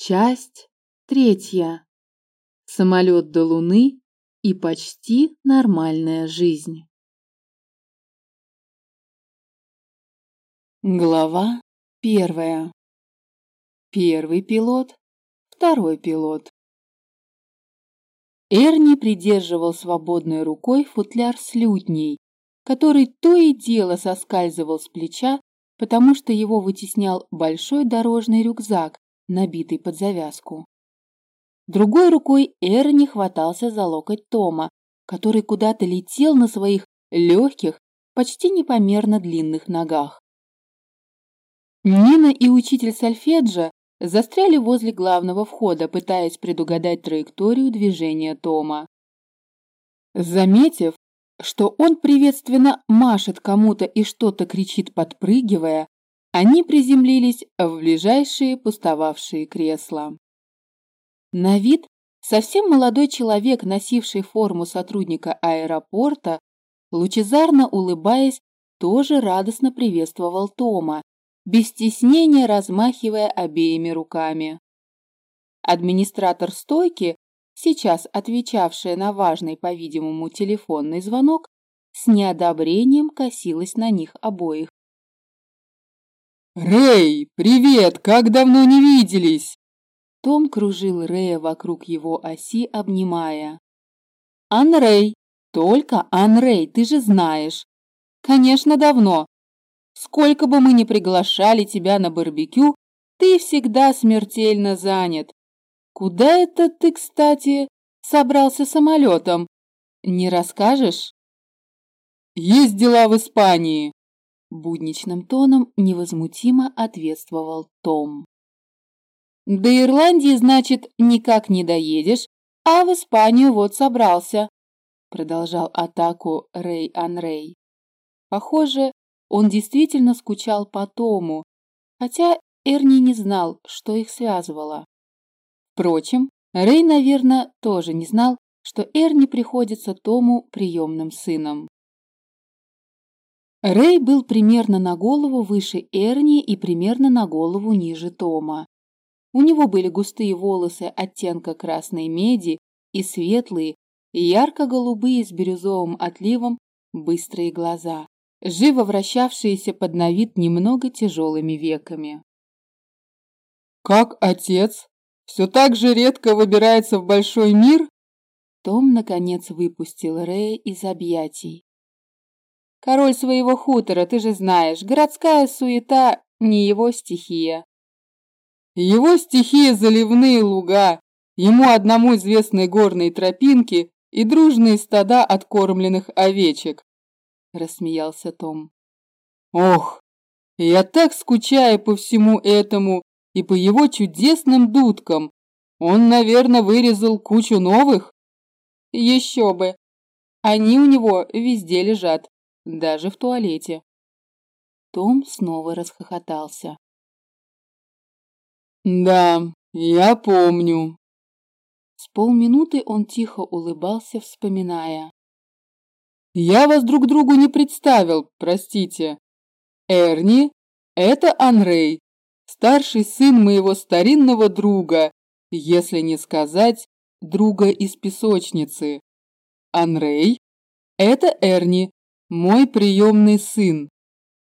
Часть третья. Самолет до Луны и почти нормальная жизнь. Глава первая. Первый пилот, второй пилот. Эрни придерживал свободной рукой футляр с лютней, который то и дело соскальзывал с плеча, потому что его вытеснял большой дорожный рюкзак, набитый под завязку. Другой рукой Эрни хватался за локоть Тома, который куда-то летел на своих легких, почти непомерно длинных ногах. Нина и учитель сольфеджа застряли возле главного входа, пытаясь предугадать траекторию движения Тома. Заметив, что он приветственно машет кому-то и что-то кричит, подпрыгивая, они приземлились в ближайшие пустовавшие кресла. На вид совсем молодой человек, носивший форму сотрудника аэропорта, лучезарно улыбаясь, тоже радостно приветствовал Тома, без стеснения размахивая обеими руками. Администратор стойки, сейчас отвечавшая на важный, по-видимому, телефонный звонок, с неодобрением косилась на них обоих. «Рэй, привет! Как давно не виделись!» Том кружил Рэя вокруг его оси, обнимая. «Анрей! Только Анрей, ты же знаешь! Конечно, давно! Сколько бы мы ни приглашали тебя на барбекю, ты всегда смертельно занят. Куда это ты, кстати, собрался самолетом? Не расскажешь?» «Есть дела в Испании!» Будничным тоном невозмутимо ответствовал Том. До Ирландии, значит, никак не доедешь, а в Испанию вот собрался, продолжал атаку Рэй Анрей. Похоже, он действительно скучал по Тому, хотя Эрни не знал, что их связывало. Впрочем, Рэй, наверное, тоже не знал, что Эрни приходится Тому приемным сыном. Рэй был примерно на голову выше Эрни и примерно на голову ниже Тома. У него были густые волосы оттенка красной меди и светлые, ярко-голубые с бирюзовым отливом быстрые глаза, живо вращавшиеся под на вид немного тяжелыми веками. «Как отец? Все так же редко выбирается в большой мир?» Том, наконец, выпустил Рэя из объятий. Король своего хутора, ты же знаешь, городская суета не его стихия. Его стихия заливные луга, ему одному известные горные тропинки и дружные стада откормленных овечек, рассмеялся Том. Ох, я так скучаю по всему этому и по его чудесным дудкам. Он, наверное, вырезал кучу новых. Еще бы. Они у него везде лежат даже в туалете. Том снова расхохотался. «Да, я помню». С полминуты он тихо улыбался, вспоминая. «Я вас друг другу не представил, простите. Эрни – это Анрей, старший сын моего старинного друга, если не сказать друга из песочницы. Анрей – это Эрни, мой приемный сын.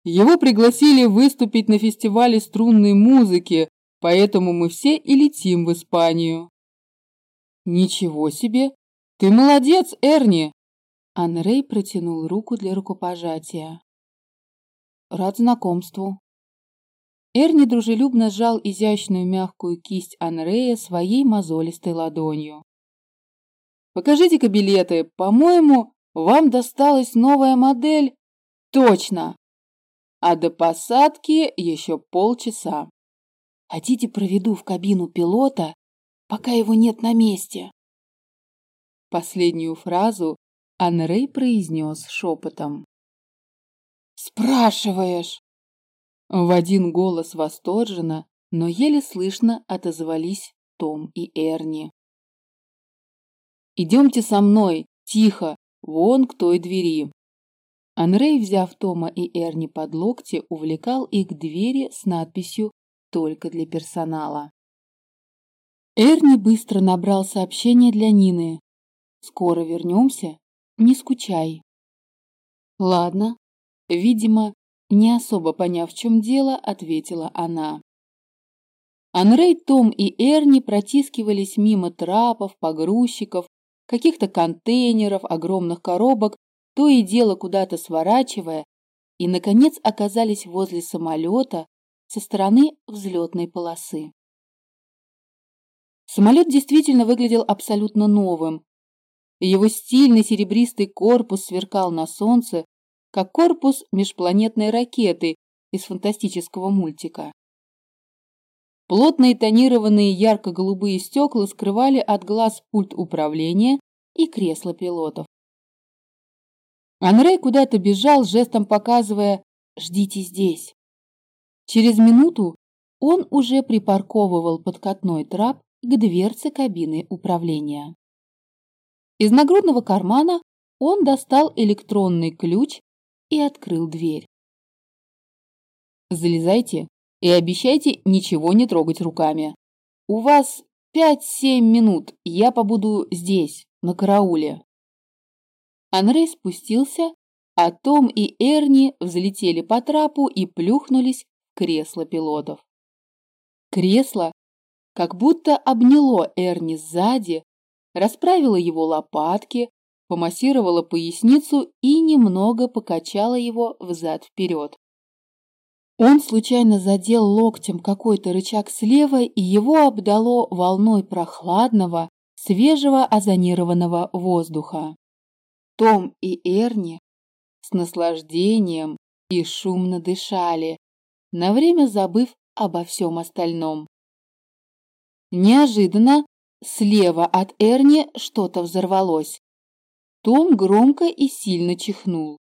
Его пригласили выступить на фестивале струнной музыки, поэтому мы все и летим в Испанию. Ничего себе! Ты молодец, Эрни! Анрей протянул руку для рукопожатия. Рад знакомству. Эрни дружелюбно сжал изящную мягкую кисть Анрея своей мозолистой ладонью. «Покажите-ка билеты. По-моему, вам досталась новая модель? Точно! А до посадки еще полчаса. Хотите, проведу в кабину пилота, пока его нет на месте? Последнюю фразу Анрей произнес шепотом. «Спрашиваешь!» В один голос восторженно, но еле слышно отозвались Том и Эрни. «Идемте со мной, тихо, Вон к той двери. Анрей, взяв Тома и Эрни под локти, увлекал их к двери с надписью «Только для персонала». Эрни быстро набрал сообщение для Нины. «Скоро вернемся, не скучай». «Ладно». Видимо, не особо поняв, в чем дело, ответила она. Анрей, Том и Эрни протискивались мимо трапов, погрузчиков, каких-то контейнеров, огромных коробок, то и дело куда-то сворачивая, и, наконец, оказались возле самолета со стороны взлетной полосы. Самолет действительно выглядел абсолютно новым. Его стильный серебристый корпус сверкал на солнце, как корпус межпланетной ракеты из фантастического мультика. Плотные тонированные ярко-голубые стекла скрывали от глаз пульт управления и кресло пилотов. Анрей куда-то бежал, жестом показывая «Ждите здесь». Через минуту он уже припарковывал подкатной трап к дверце кабины управления. Из нагрудного кармана он достал электронный ключ и открыл дверь. «Залезайте и обещайте ничего не трогать руками. У вас пять-семь минут, я побуду здесь, на карауле». Анрей спустился, а Том и Эрни взлетели по трапу и плюхнулись в кресло пилотов. Кресло как будто обняло Эрни сзади, расправило его лопатки, помассировало поясницу и немного покачало его взад-вперед. Он случайно задел локтем какой-то рычаг слева, и его обдало волной прохладного, свежего озонированного воздуха. Том и Эрни с наслаждением и шумно дышали, на время забыв обо всем остальном. Неожиданно слева от Эрни что-то взорвалось. Том громко и сильно чихнул.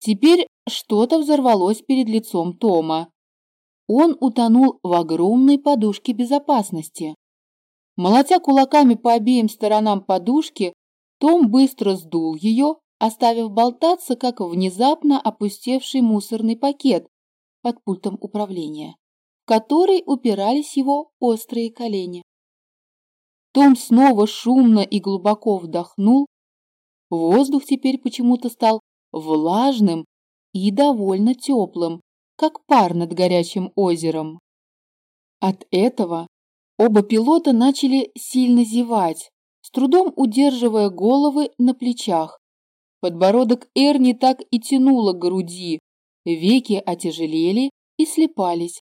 Теперь что-то взорвалось перед лицом Тома. Он утонул в огромной подушке безопасности. Молотя кулаками по обеим сторонам подушки, том быстро сдул ее, оставив болтаться, как внезапно опустевший мусорный пакет под пультом управления, в который упирались его острые колени. Том снова шумно и глубоко вдохнул. Воздух теперь почему-то стал влажным и довольно теплым, как пар над горячим озером. От этого оба пилота начали сильно зевать, с трудом удерживая головы на плечах. Подбородок Эрни так и тянуло к груди, веки отяжелели и слепались.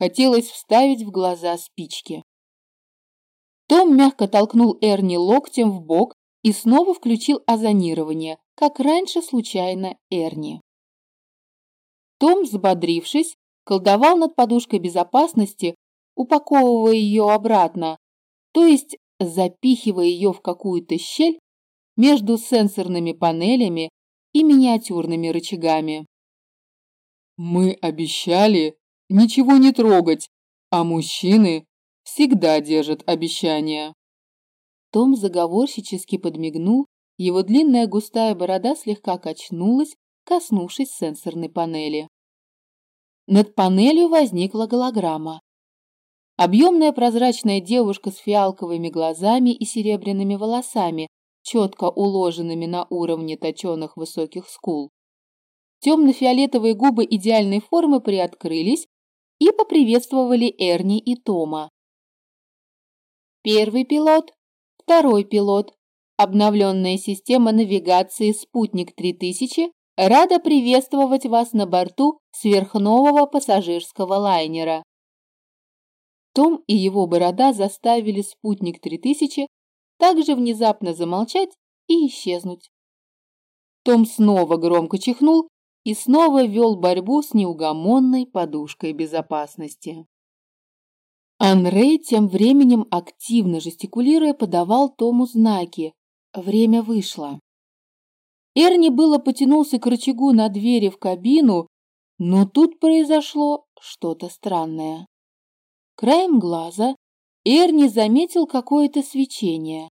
Хотелось вставить в глаза спички. Том мягко толкнул Эрни локтем в бок и снова включил озонирование, как раньше случайно Эрни. Том, взбодрившись, колдовал над подушкой безопасности, упаковывая ее обратно, то есть запихивая ее в какую-то щель между сенсорными панелями и миниатюрными рычагами. Мы обещали ничего не трогать, а мужчины всегда держат обещания. Том заговорщически подмигнул, его длинная густая борода слегка качнулась, коснувшись сенсорной панели. Над панелью возникла голограмма. Объемная прозрачная девушка с фиалковыми глазами и серебряными волосами, четко уложенными на уровне точеных высоких скул. Темно-фиолетовые губы идеальной формы приоткрылись и поприветствовали Эрни и Тома. Первый пилот, второй пилот, обновленная система навигации «Спутник 3000» рада приветствовать вас на борту сверхнового пассажирского лайнера. Том и его борода заставили спутник 3000 также внезапно замолчать и исчезнуть. Том снова громко чихнул и снова вел борьбу с неугомонной подушкой безопасности. Анрей тем временем, активно жестикулируя, подавал Тому знаки. Время вышло. Эрни было потянулся к рычагу на двери в кабину, но тут произошло что-то странное. Краем глаза Эрни заметил какое-то свечение.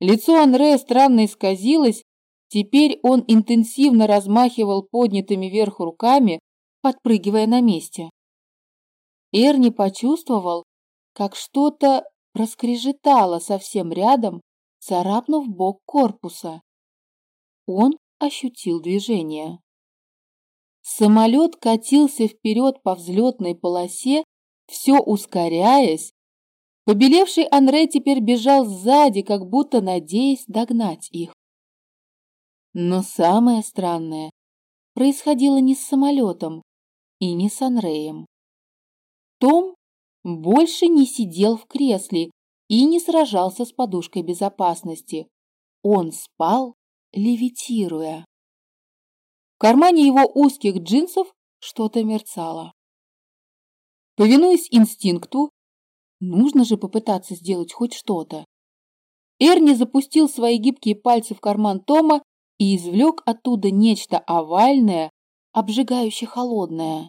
Лицо Анрея странно исказилось, теперь он интенсивно размахивал поднятыми вверх руками, подпрыгивая на месте. Эрни почувствовал, как что-то проскрежетало совсем рядом, царапнув бок корпуса. Он ощутил движение. Самолет катился вперед по взлетной полосе, все ускоряясь. Побелевший Анре теперь бежал сзади, как будто надеясь догнать их. Но самое странное происходило не с самолетом и не с Анреем. Том больше не сидел в кресле и не сражался с подушкой безопасности. Он спал, левитируя. В кармане его узких джинсов что-то мерцало. Повинуясь инстинкту, нужно же попытаться сделать хоть что-то. Эрни запустил свои гибкие пальцы в карман Тома и извлек оттуда нечто овальное, обжигающе холодное.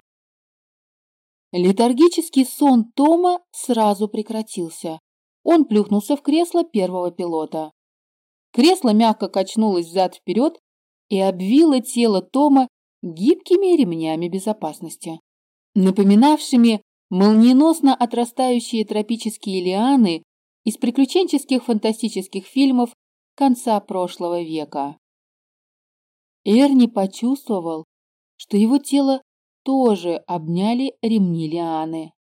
Летаргический сон Тома сразу прекратился. Он плюхнулся в кресло первого пилота. Кресло мягко качнулось взад-вперед и обвило тело Тома гибкими ремнями безопасности, напоминавшими молниеносно отрастающие тропические лианы из приключенческих фантастических фильмов конца прошлого века. Эрни почувствовал, что его тело тоже обняли ремни лианы.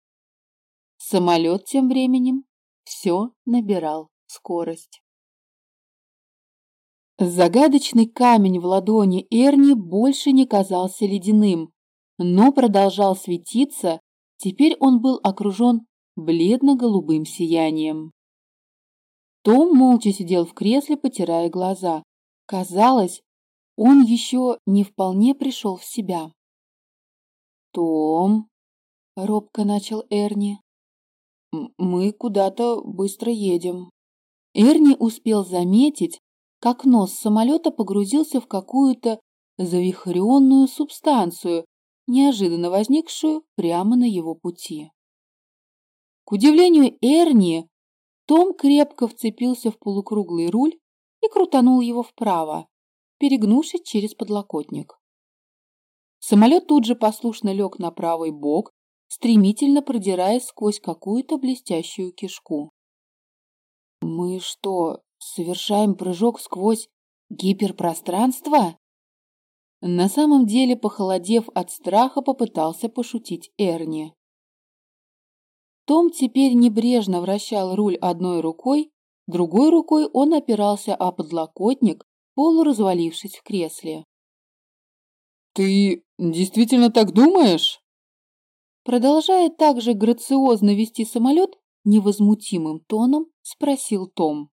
Самолет тем временем все набирал скорость. Загадочный камень в ладони Эрни больше не казался ледяным, но продолжал светиться, теперь он был окружен бледно-голубым сиянием. Том молча сидел в кресле, потирая глаза. Казалось, он еще не вполне пришел в себя. «Том», — робко начал Эрни, — «мы куда-то быстро едем». Эрни успел заметить, как нос самолета погрузился в какую-то завихренную субстанцию, неожиданно возникшую прямо на его пути. К удивлению Эрни, Том крепко вцепился в полукруглый руль и крутанул его вправо, перегнувшись через подлокотник. Самолет тут же послушно лег на правый бок, стремительно продираясь сквозь какую-то блестящую кишку. «Мы что, совершаем прыжок сквозь гиперпространство?» На самом деле, похолодев от страха, попытался пошутить Эрни. Том теперь небрежно вращал руль одной рукой, другой рукой он опирался о подлокотник, полуразвалившись в кресле. «Ты действительно так думаешь?» Продолжая также грациозно вести самолет, невозмутимым тоном спросил Том.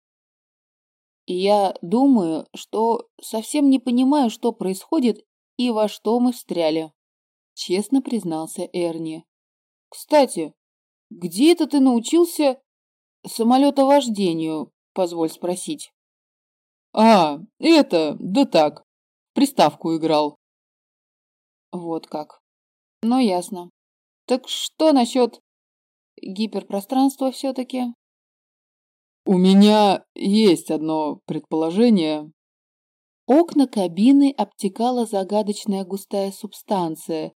«Я думаю, что совсем не понимаю, что происходит и во что мы встряли», — честно признался Эрни. «Кстати, где это ты научился самолетовождению, позволь спросить?» «А, это, да так, приставку играл», вот как. Ну, ясно. Так что насчет гиперпространства все-таки? У меня есть одно предположение. Окна кабины обтекала загадочная густая субстанция,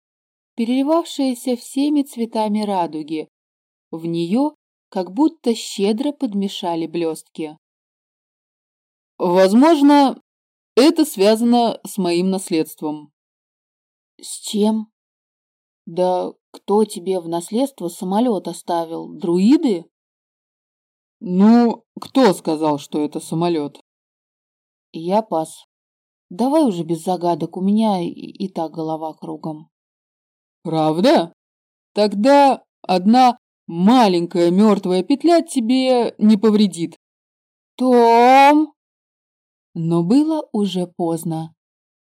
переливавшаяся всеми цветами радуги. В нее как будто щедро подмешали блестки. Возможно, это связано с моим наследством. С чем? Да кто тебе в наследство самолет оставил? Друиды? Ну, кто сказал, что это самолет? Я пас. Давай уже без загадок, у меня и, и так голова кругом. Правда? Тогда одна маленькая мертвая петля тебе не повредит. Том! Но было уже поздно.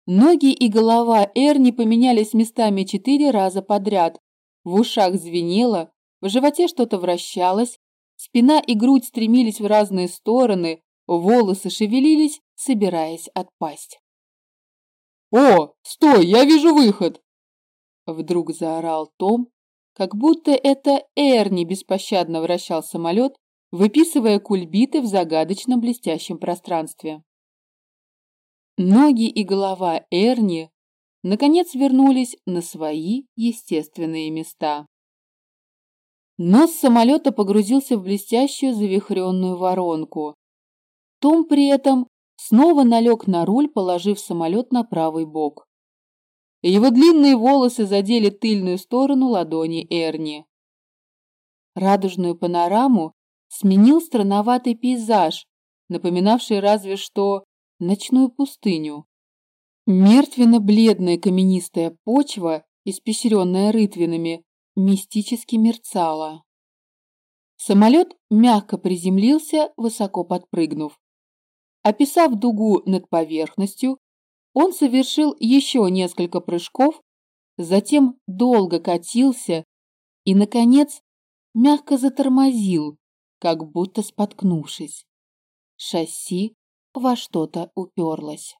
Ноги и голова Эрни поменялись местами четыре раза подряд. В ушах звенело, в животе что-то вращалось, спина и грудь стремились в разные стороны, волосы шевелились, собираясь отпасть. «О, стой, я вижу выход!» Вдруг заорал Том, как будто это Эрни беспощадно вращал самолет, выписывая кульбиты в загадочном блестящем пространстве. Ноги и голова Эрни наконец вернулись на свои естественные места. Нос самолета погрузился в блестящую завихренную воронку. Том при этом снова налег на руль, положив самолет на правый бок. Его длинные волосы задели тыльную сторону ладони Эрни. Радужную панораму сменил странноватый пейзаж, напоминавший разве что ночную пустыню. Мертвенно-бледная каменистая почва, испещренная рытвинами, мистически мерцала. Самолет мягко приземлился, высоко подпрыгнув. Описав дугу над поверхностью, он совершил еще несколько прыжков, затем долго катился и, наконец, мягко затормозил, как будто споткнувшись. Шасси во что-то уперлось.